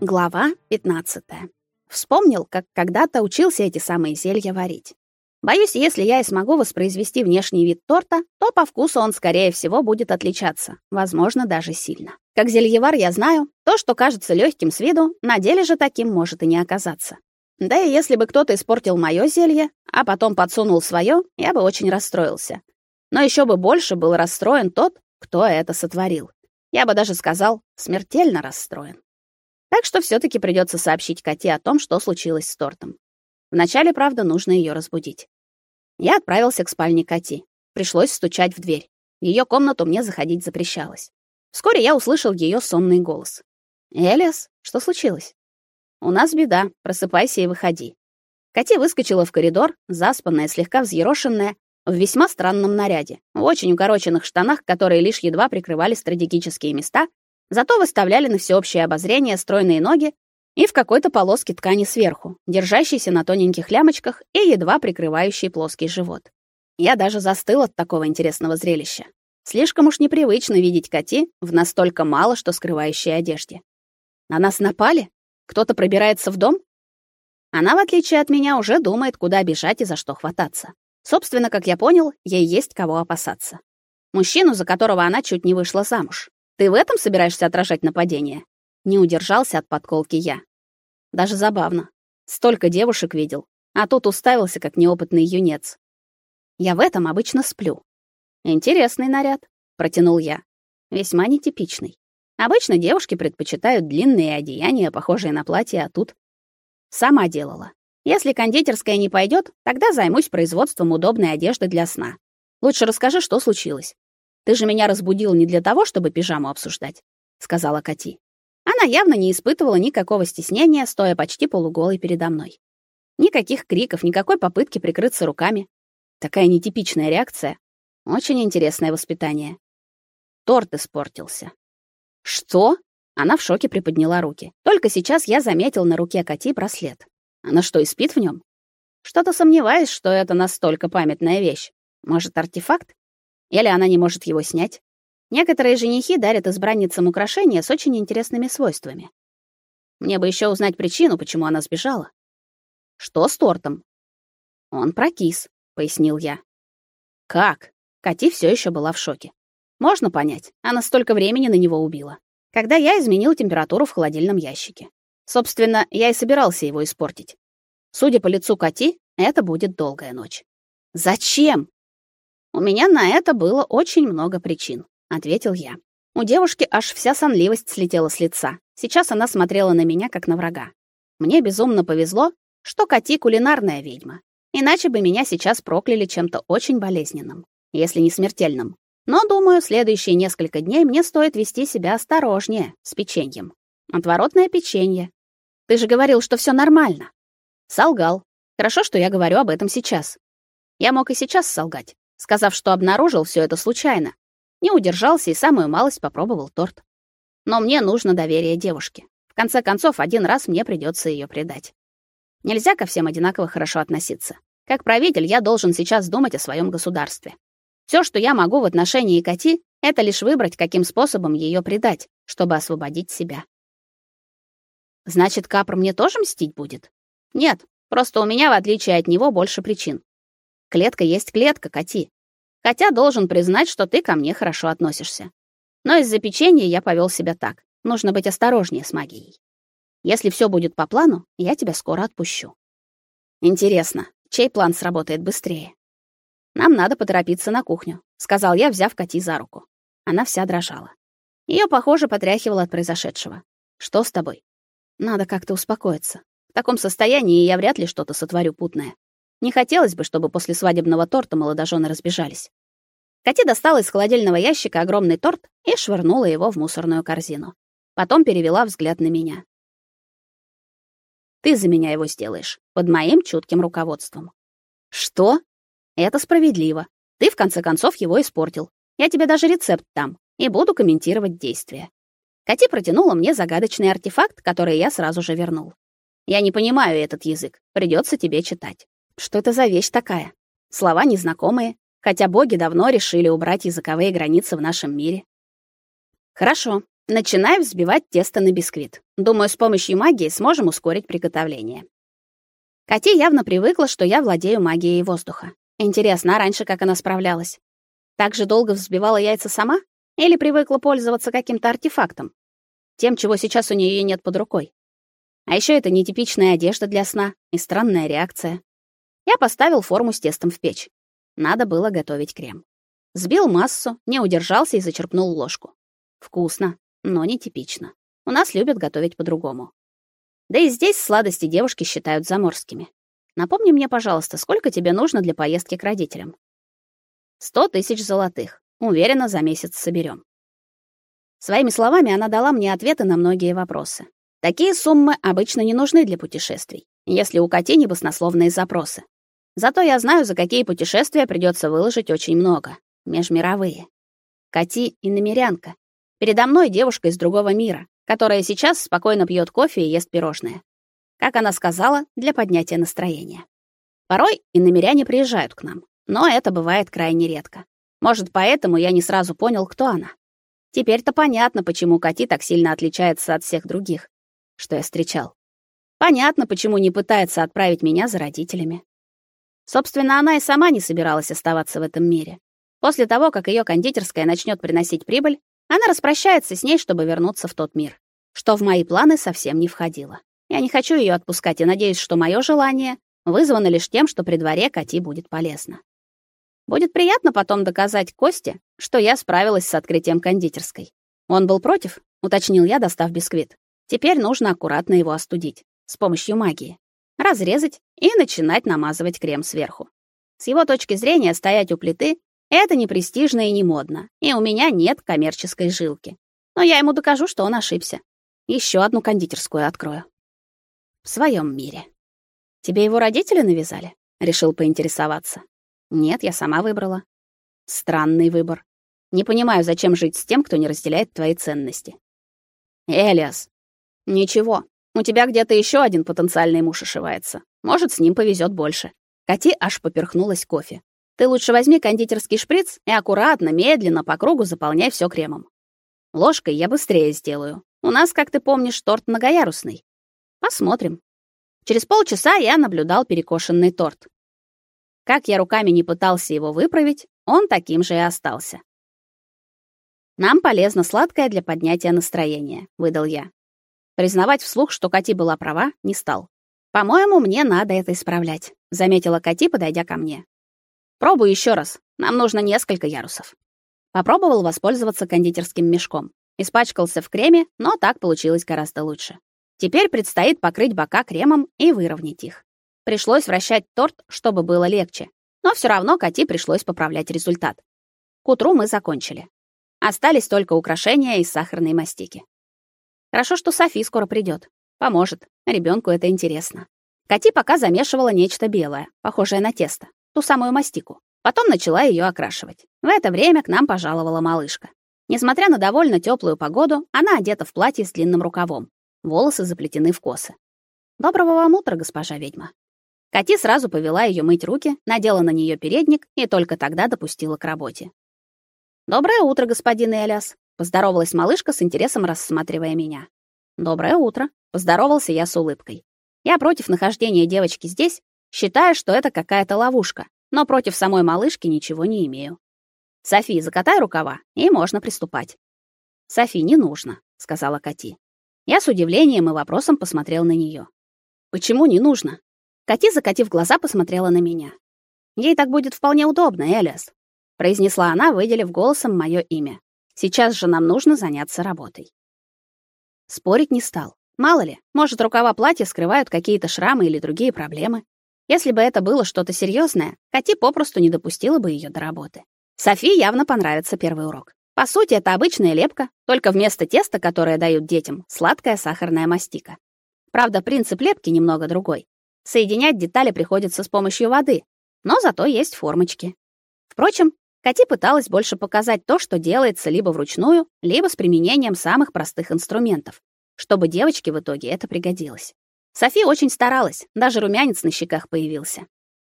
Глава 15. Вспомнил, как когда-то учился эти самые зелья варить. Боюсь, если я и смогу воспроизвести внешний вид торта, то по вкусу он, скорее всего, будет отличаться, возможно, даже сильно. Как зельевар я знаю, то, что кажется легким с виду, на деле же таким может и не оказаться. Да и если бы кто-то испортил моё зелье, а потом подсунул своё, я бы очень расстроился. Но еще бы больше был расстроен тот, кто это сотворил. Я бы даже сказал, смертельно расстроен. Так что все таки придется сообщить Кате о том, что случилось с тортом. Вначале, правда, нужно ее разбудить. Я отправился к спальне Кати. Пришлось стучать в дверь. В ее комнату мне заходить запрещалось. Вскоре я услышал ее сонный голос. «Элис, что случилось?» «У нас беда. Просыпайся и выходи». Кати выскочила в коридор, заспанная, слегка взъерошенная, в весьма странном наряде, в очень укороченных штанах, которые лишь едва прикрывали стратегические места, Зато выставляли на всеобщее обозрение стройные ноги и в какой-то полоске ткани сверху, держащейся на тоненьких лямочках и едва прикрывающей плоский живот. Я даже застыл от такого интересного зрелища. Слишком уж непривычно видеть Кати в настолько мало что скрывающей одежде. На нас напали? Кто-то пробирается в дом? Она, в отличие от меня, уже думает, куда бежать и за что хвататься. Собственно, как я понял, ей есть кого опасаться. Мужчину, за которого она чуть не вышла замуж. Ты в этом собираешься отражать нападение? Не удержался от подколки я. Даже забавно. Столько девушек видел, а тут уставился как неопытный юнец. Я в этом обычно сплю. Интересный наряд, протянул я. Весьма нетипичный. Обычно девушки предпочитают длинные одеяния, похожие на платья, а тут сама делала. Если кондитерская не пойдет, тогда займусь производством удобной одежды для сна. Лучше расскажи, что случилось. Ты же меня разбудил не для того, чтобы пижаму обсуждать, сказала Кати. Она явно не испытывала никакого стеснения, стоя почти полуголой передо мной. Никаких криков, никакой попытки прикрыться руками. Такая нетипичная реакция. Очень интересное воспитание. Торт испортился. Что? Она в шоке приподняла руки. Только сейчас я заметил на руке Кати браслет. Она что, и спит в нем? Что-то сомневаюсь, что это настолько памятная вещь. Может, артефакт? Или она не может его снять? Некоторые женихи дарят избранницам украшения с очень интересными свойствами. Мне бы еще узнать причину, почему она сбежала. Что с тортом? Он прокис, пояснил я. Как? Кати все еще была в шоке. Можно понять, она столько времени на него убила. Когда я изменил температуру в холодильном ящике. Собственно, я и собирался его испортить. Судя по лицу Кати, это будет долгая ночь. Зачем? У меня на это было очень много причин, ответил я. У девушки аж вся сонливость слетела с лица. Сейчас она смотрела на меня как на врага. Мне безумно повезло, что Кати кулинарная ведьма. Иначе бы меня сейчас прокляли чем-то очень болезненным, если не смертельным. Но, думаю, следующие несколько дней мне стоит вести себя осторожнее с печеньем. Отворотное печенье. Ты же говорил, что все нормально. Солгал. Хорошо, что я говорю об этом сейчас. Я мог и сейчас солгать, сказав, что обнаружил все это случайно. Не удержался и самую малость попробовал торт. Но мне нужно доверие девушки. В конце концов, один раз мне придется ее предать. Нельзя ко всем одинаково хорошо относиться. Как правитель, я должен сейчас думать о своем государстве. Все, что я могу в отношении Кати, это лишь выбрать, каким способом ее предать, чтобы освободить себя. Значит, Капр мне тоже мстить будет? Нет, просто у меня, в отличие от него, больше причин. Клетка есть клетка, Кати. Хотя должен признать, что ты ко мне хорошо относишься. Но из-за печенья я повел себя так. Нужно быть осторожнее с магией. Если все будет по плану, я тебя скоро отпущу. Интересно, чей план сработает быстрее? Нам надо поторопиться на кухню, сказал я, взяв Кати за руку. Она вся дрожала. Ее, похоже, потряхивало от произошедшего. Что с тобой? Надо как-то успокоиться. В таком состоянии я вряд ли что-то сотворю путное. Не хотелось бы, чтобы после свадебного торта молодожены разбежались. Катя достала из холодильного ящика огромный торт и швырнула его в мусорную корзину. Потом перевела взгляд на меня. Ты за меня его сделаешь, под моим чутким руководством. Что? Это справедливо. Ты в конце концов его испортил. Я тебе даже рецепт дам и буду комментировать действия. Кати протянула мне загадочный артефакт, который я сразу же вернул. Я не понимаю этот язык. Придется тебе читать. Что это за вещь такая? Слова незнакомые, хотя боги давно решили убрать языковые границы в нашем мире. Хорошо, Начинаю взбивать тесто на бисквит. Думаю, с помощью магии сможем ускорить приготовление. Кати явно привыкла, что я владею магией воздуха. Интересно, а раньше как она справлялась? Так же долго взбивала яйца сама или привыкла пользоваться каким-то артефактом? Тем, чего сейчас у нее нет под рукой. А еще это нетипичная одежда для сна и странная реакция. Я поставил форму с тестом в печь. Надо было готовить крем. Сбил массу, не удержался и зачерпнул ложку. Вкусно но нетипично. У нас любят готовить по-другому. Да и здесь сладости девушки считают заморскими. Напомни мне, пожалуйста, сколько тебе нужно для поездки к родителям? Сто тысяч золотых. Уверена, за месяц соберем. Своими словами она дала мне ответы на многие вопросы. Такие суммы обычно не нужны для путешествий, если у Кати не баснословные запросы. Зато я знаю, за какие путешествия придется выложить очень много. Межмировые. Кати и намерянка, Передо мной девушка из другого мира, которая сейчас спокойно пьет кофе и ест пирожные. Как она сказала, для поднятия настроения. Порой и намеряне приезжают к нам, но это бывает крайне редко. Может, поэтому я не сразу понял, кто она. Теперь-то понятно, почему Кати так сильно отличается от всех других, что я встречал. Понятно, почему не пытается отправить меня за родителями. Собственно, она и сама не собиралась оставаться в этом мире. После того, как ее кондитерская начнет приносить прибыль, она распрощается с ней, чтобы вернуться в тот мир, что в мои планы совсем не входило. Я не хочу ее отпускать и надеюсь, что мое желание вызвано лишь тем, что при дворе Кати будет полезно. Будет приятно потом доказать Косте, что я справилась с открытием кондитерской. Он был против, уточнил я, достав бисквит. Теперь нужно аккуратно его остудить с помощью магии, разрезать и начинать намазывать крем сверху. С его точки зрения стоять у плиты это не престижно и не модно, и у меня нет коммерческой жилки. Но я ему докажу, что он ошибся. Еще одну кондитерскую открою. В своем мире. Тебе его родители навязали? Решил поинтересоваться. Нет, я сама выбрала. Странный выбор. Не понимаю, зачем жить с тем, кто не разделяет твои ценности. Элиас. Ничего. У тебя где-то еще один потенциальный муж ошивается. Может, с ним повезет больше. Кати аж поперхнулась кофе. Ты лучше возьми кондитерский шприц и аккуратно, медленно по кругу заполняй все кремом. Ложкой я быстрее сделаю. У нас, как ты помнишь, торт многоярусный. Посмотрим. Через полчаса я наблюдал перекошенный торт. Как я руками не пытался его выправить, он таким же и остался. Нам полезно сладкое для поднятия настроения, выдал я. Признавать вслух, что Кати была права, не стал. По-моему, мне надо это исправлять, заметила Кати, подойдя ко мне. Пробуй еще раз. Нам нужно несколько ярусов. Попробовал воспользоваться кондитерским мешком. Испачкался в креме, но так получилось гораздо лучше. Теперь предстоит покрыть бока кремом и выровнять их. Пришлось вращать торт, чтобы было легче. Но все равно Кати пришлось поправлять результат. К утру мы закончили. Остались только украшения из сахарной мастики. Хорошо, что Софи скоро придет. Поможет. Ребенку это интересно. Кати пока замешивала нечто белое, похожее на тесто ту самую мастику. Потом начала ее окрашивать. В это время к нам пожаловала малышка. Несмотря на довольно теплую погоду, она одета в платье с длинным рукавом. Волосы заплетены в косы. Доброго вам утра, госпожа ведьма. Кати сразу повела ее мыть руки, надела на нее передник и только тогда допустила к работе. Доброе утро, господин Элиас, поздоровалась малышка с интересом рассматривая меня. Доброе утро, поздоровался я с улыбкой. Я против нахождения девочки здесь, считая, что это какая-то ловушка, но против самой малышки ничего не имею. Софи, закатай рукава, и можно приступать. Софи, не нужно, сказала Кати. Я с удивлением и вопросом посмотрел на нее. Почему не нужно? Кати, закатив глаза, посмотрела на меня. Ей так будет вполне удобно, Элиас, произнесла она, выделив голосом мое имя. Сейчас же нам нужно заняться работой. Спорить не стал. Мало ли, может, рукава платья скрывают какие-то шрамы или другие проблемы. Если бы это было что-то серьезное, Кати попросту не допустила бы ее до работы. Софии явно понравится первый урок. По сути, это обычная лепка, только вместо теста, которое дают детям, сладкая сахарная мастика. Правда, принцип лепки немного другой. Соединять детали приходится с помощью воды, но зато есть формочки. Впрочем, Кати пыталась больше показать то, что делается либо вручную, либо с применением самых простых инструментов, чтобы девочке в итоге это пригодилось. Софи очень старалась, даже румянец на щеках появился.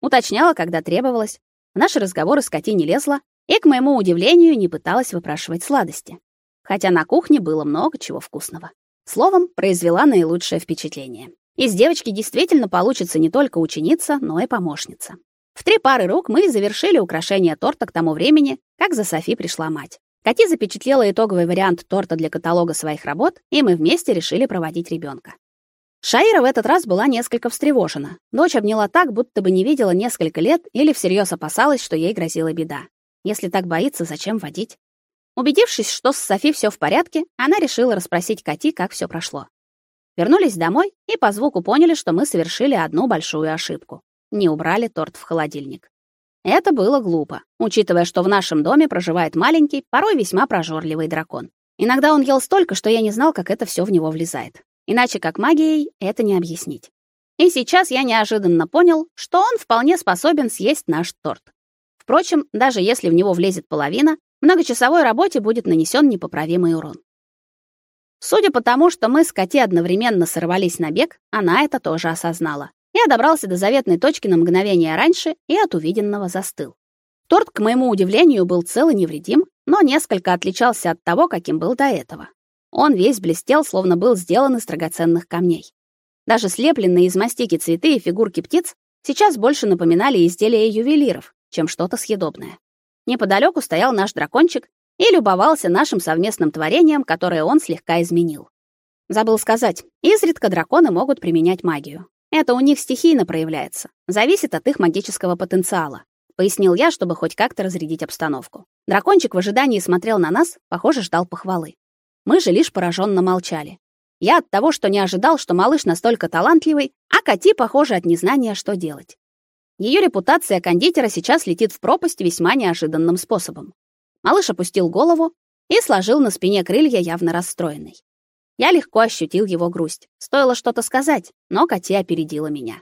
Уточняла, когда требовалось. В наши разговоры с Кати не лезла и, к моему удивлению, не пыталась выпрашивать сладости. хотя на кухне было много чего вкусного. Словом, произвела наилучшее впечатление. Из девочки действительно получится не только ученица, но и помощница. В три пары рук мы завершили украшение торта к тому времени, как за Софи пришла мать. Кати запечатлела итоговый вариант торта для каталога своих работ, и мы вместе решили проводить ребенка. Шаира в этот раз была несколько встревожена. Дочь обняла так, будто бы не видела несколько лет или всерьез опасалась, что ей грозила беда. Если так боится, зачем водить? Убедившись, что с Софи все в порядке, она решила расспросить Кати, как все прошло. Вернулись домой и по звуку поняли, что мы совершили одну большую ошибку. Не убрали торт в холодильник. Это было глупо, учитывая, что в нашем доме проживает маленький, порой весьма прожорливый дракон. Иногда он ел столько, что я не знал, как это все в него влезает. Иначе как магией это не объяснить. И сейчас я неожиданно понял, что он вполне способен съесть наш торт. Впрочем, даже если в него влезет половина, многочасовой работе будет нанесен непоправимый урон. Судя по тому, что мы с Кати одновременно сорвались на бег, она это тоже осознала. Я добрался до заветной точки на мгновение раньше и от увиденного застыл. Торт, к моему удивлению, был цел и невредим, но несколько отличался от того, каким был до этого. Он весь блестел, словно был сделан из драгоценных камней. Даже слепленные из мастики цветы и фигурки птиц сейчас больше напоминали изделия ювелиров, чем что-то съедобное. Неподалеку стоял наш дракончик и любовался нашим совместным творением, которое он слегка изменил. Забыл сказать, изредка драконы могут применять магию. Это у них стихийно проявляется, зависит от их магического потенциала, пояснил я, чтобы хоть как-то разрядить обстановку. Дракончик в ожидании смотрел на нас, похоже, ждал похвалы. Мы же лишь пораженно молчали. Я от того, что не ожидал, что малыш настолько талантливый, а Кати, похоже, от незнания, что делать. Ее репутация кондитера сейчас летит в пропасть весьма неожиданным способом. Малыш опустил голову и сложил на спине крылья, явно расстроенный. Я легко ощутил его грусть. Стоило что-то сказать, но Катя опередила меня.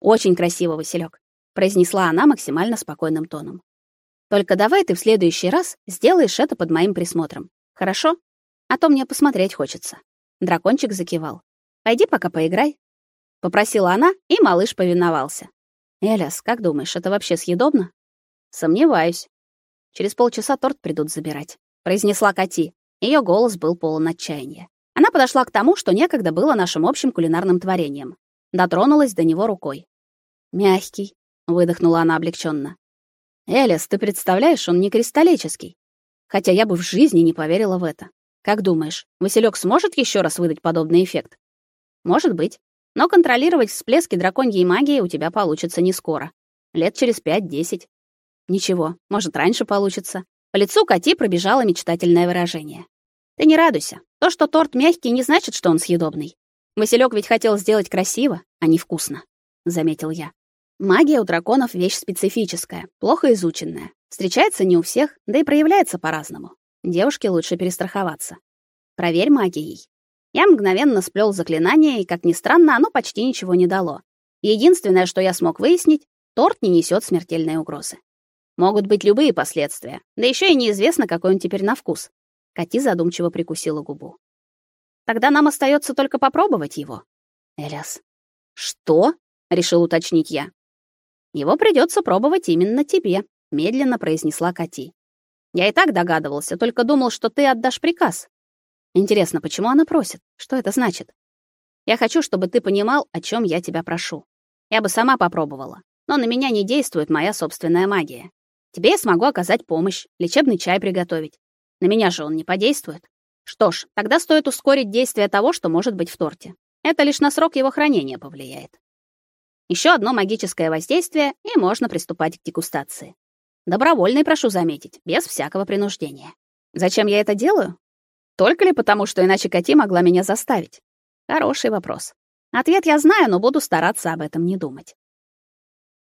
«Очень красиво, Василек», — произнесла она максимально спокойным тоном. «Только давай ты в следующий раз сделаешь это под моим присмотром. Хорошо? А то мне посмотреть хочется». Дракончик закивал. «Пойди пока поиграй», — попросила она, и малыш повиновался. «Элиас, как думаешь, это вообще съедобно?» «Сомневаюсь. Через полчаса торт придут забирать», — произнесла Кати. Ее голос был полон отчаяния. Она подошла к тому, что некогда было нашим общим кулинарным творением. Дотронулась до него рукой. «Мягкий», — выдохнула она облегченно. «Элиас, ты представляешь, он не кристаллический. Хотя я бы в жизни не поверила в это. Как думаешь, Василек сможет еще раз выдать подобный эффект?» «Может быть. Но контролировать всплески драконьей магии у тебя получится не скоро. Лет через пять-десять. Ничего, может, раньше получится. По лицу Кати пробежало мечтательное выражение. Ты не радуйся. То, что торт мягкий, не значит, что он съедобный. Василек ведь хотел сделать красиво, а не вкусно, заметил я. Магия у драконов вещь специфическая, плохо изученная. Встречается не у всех, да и проявляется по-разному. Девушке лучше перестраховаться. Проверь магией. Я мгновенно сплел заклинание, и, как ни странно, оно почти ничего не дало. Единственное, что я смог выяснить, торт не несет смертельной угрозы. Могут быть любые последствия, да еще и неизвестно, какой он теперь на вкус. Кати задумчиво прикусила губу. Тогда нам остается только попробовать его. Элиас. Что? решил уточнить я. Его придется пробовать именно тебе, медленно произнесла Кати. Я и так догадывался, только думал, что ты отдашь приказ. Интересно, почему она просит? Что это значит? Я хочу, чтобы ты понимал, о чем я тебя прошу. Я бы сама попробовала, но на меня не действует моя собственная магия. Тебе я смогу оказать помощь, лечебный чай приготовить. На меня же он не подействует. Что ж, тогда стоит ускорить действие того, что может быть в торте. Это лишь на срок его хранения повлияет. Еще одно магическое воздействие, и можно приступать к дегустации. Добровольный, прошу заметить, без всякого принуждения. Зачем я это делаю? Только ли потому, что иначе Кати могла меня заставить? Хороший вопрос. Ответ я знаю, но буду стараться об этом не думать.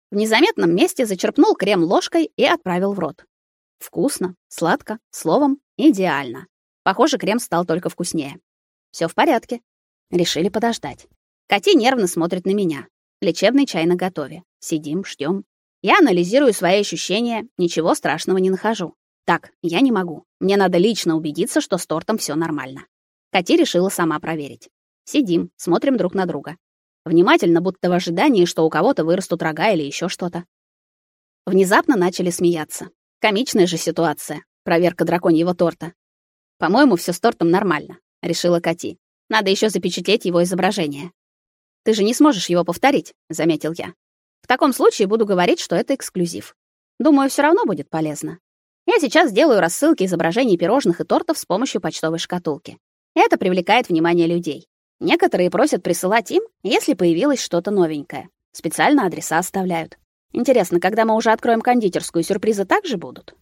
В незаметном месте зачерпнул крем ложкой и отправил в рот. Вкусно, сладко, словом, идеально. Похоже, крем стал только вкуснее. Все в порядке. Решили подождать. Кати нервно смотрит на меня. Лечебный чай наготове. Сидим, ждем. Я анализирую свои ощущения, ничего страшного не нахожу. Так, я не могу. Мне надо лично убедиться, что с тортом все нормально. Кати решила сама проверить. Сидим, смотрим друг на друга. Внимательно, будто в ожидании, что у кого-то вырастут рога или еще что-то. Внезапно начали смеяться. Комичная же ситуация. Проверка драконьего торта. По-моему, все с тортом нормально, решила Кати. Надо еще запечатлеть его изображение. Ты же не сможешь его повторить, заметил я. В таком случае буду говорить, что это эксклюзив. Думаю, все равно будет полезно. Я сейчас сделаю рассылки изображений пирожных и тортов с помощью почтовой шкатулки. Это привлекает внимание людей. Некоторые просят присылать им, если появилось что-то новенькое. Специально адреса оставляют. Интересно, когда мы уже откроем кондитерскую, сюрпризы также будут?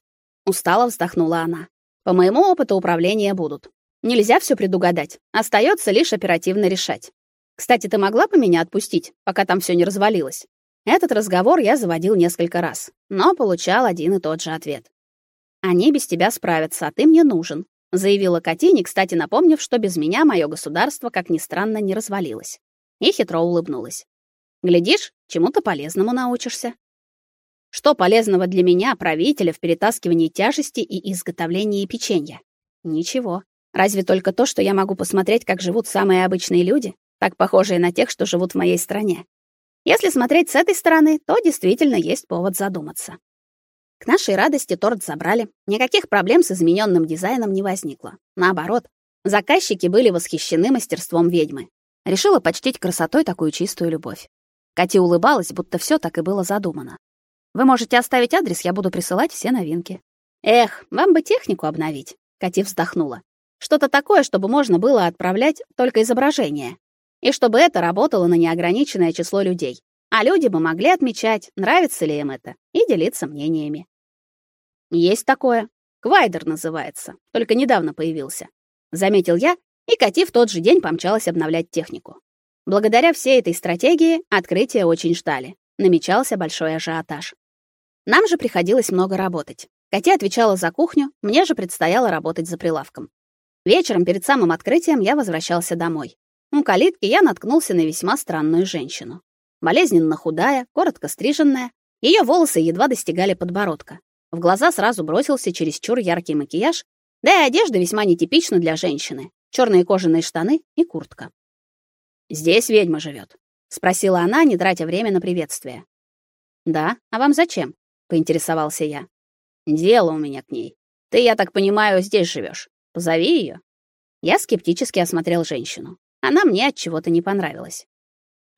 Устало вздохнула она. По моему опыту управления будут. Нельзя все предугадать. Остается лишь оперативно решать. Кстати, ты могла бы меня отпустить, пока там все не развалилось? Этот разговор я заводил несколько раз, но получал один и тот же ответ. Они без тебя справятся, а ты мне нужен, заявила Катине, кстати, напомнив, что без меня мое государство, как ни странно, не развалилось. И хитро улыбнулась. Глядишь, чему-то полезному научишься. Что полезного для меня, правителя, в перетаскивании тяжести и изготовлении печенья? Ничего. Разве только то, что я могу посмотреть, как живут самые обычные люди, так похожие на тех, что живут в моей стране. Если смотреть с этой стороны, то действительно есть повод задуматься. К нашей радости торт забрали. Никаких проблем с измененным дизайном не возникло. Наоборот, заказчики были восхищены мастерством ведьмы. Решила почтить красотой такую чистую любовь. Катя улыбалась, будто все так и было задумано. Вы можете оставить адрес, я буду присылать все новинки. Эх, вам бы технику обновить, Катя вздохнула. Что-то такое, чтобы можно было отправлять только изображение. И чтобы это работало на неограниченное число людей. А люди бы могли отмечать, нравится ли им это, и делиться мнениями. Есть такое. Квайдер называется. Только недавно появился. Заметил я, и Кати в тот же день помчалась обновлять технику. Благодаря всей этой стратегии открытие очень ждали. Намечался большой ажиотаж. Нам же приходилось много работать. Катя отвечала за кухню, мне же предстояло работать за прилавком. Вечером перед самым открытием я возвращался домой. У калитки я наткнулся на весьма странную женщину. Болезненно худая, коротко стриженная, ее волосы едва достигали подбородка. В глаза сразу бросился чересчур яркий макияж, да и одежда весьма нетипична для женщины. черные кожаные штаны и куртка. «Здесь ведьма живет, спросила она, не тратя время на приветствие. «Да, а вам зачем?» — поинтересовался я. «Дело у меня к ней. Ты, я так понимаю, здесь живешь. Позови ее. Я скептически осмотрел женщину. Она мне от чего-то не понравилась.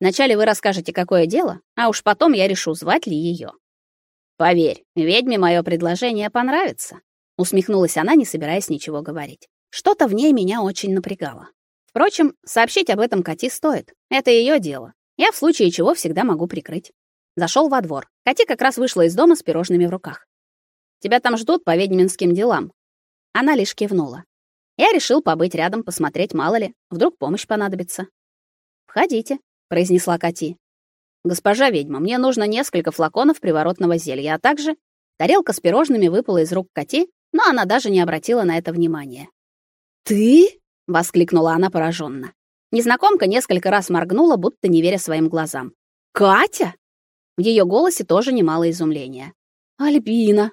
Вначале вы расскажете, какое дело, а уж потом я решу, звать ли ее. Поверь, ведьме мое предложение понравится, усмехнулась она, не собираясь ничего говорить. Что-то в ней меня очень напрягало. Впрочем, сообщить об этом Кати стоит. Это ее дело. Я в случае чего всегда могу прикрыть. Зашел во двор. Кати как раз вышла из дома с пирожными в руках. Тебя там ждут по ведьминским делам. Она лишь кивнула. Я решил побыть рядом, посмотреть, мало ли, вдруг помощь понадобится. "Входите", произнесла Кати. "Госпожа ведьма, мне нужно несколько флаконов приворотного зелья, а также тарелка с пирожными выпала из рук Кати, но она даже не обратила на это внимания. "Ты?" Воскликнула она пораженно. Незнакомка несколько раз моргнула, будто не веря своим глазам. "Катя?" В ее голосе тоже немало изумления. "Альбина",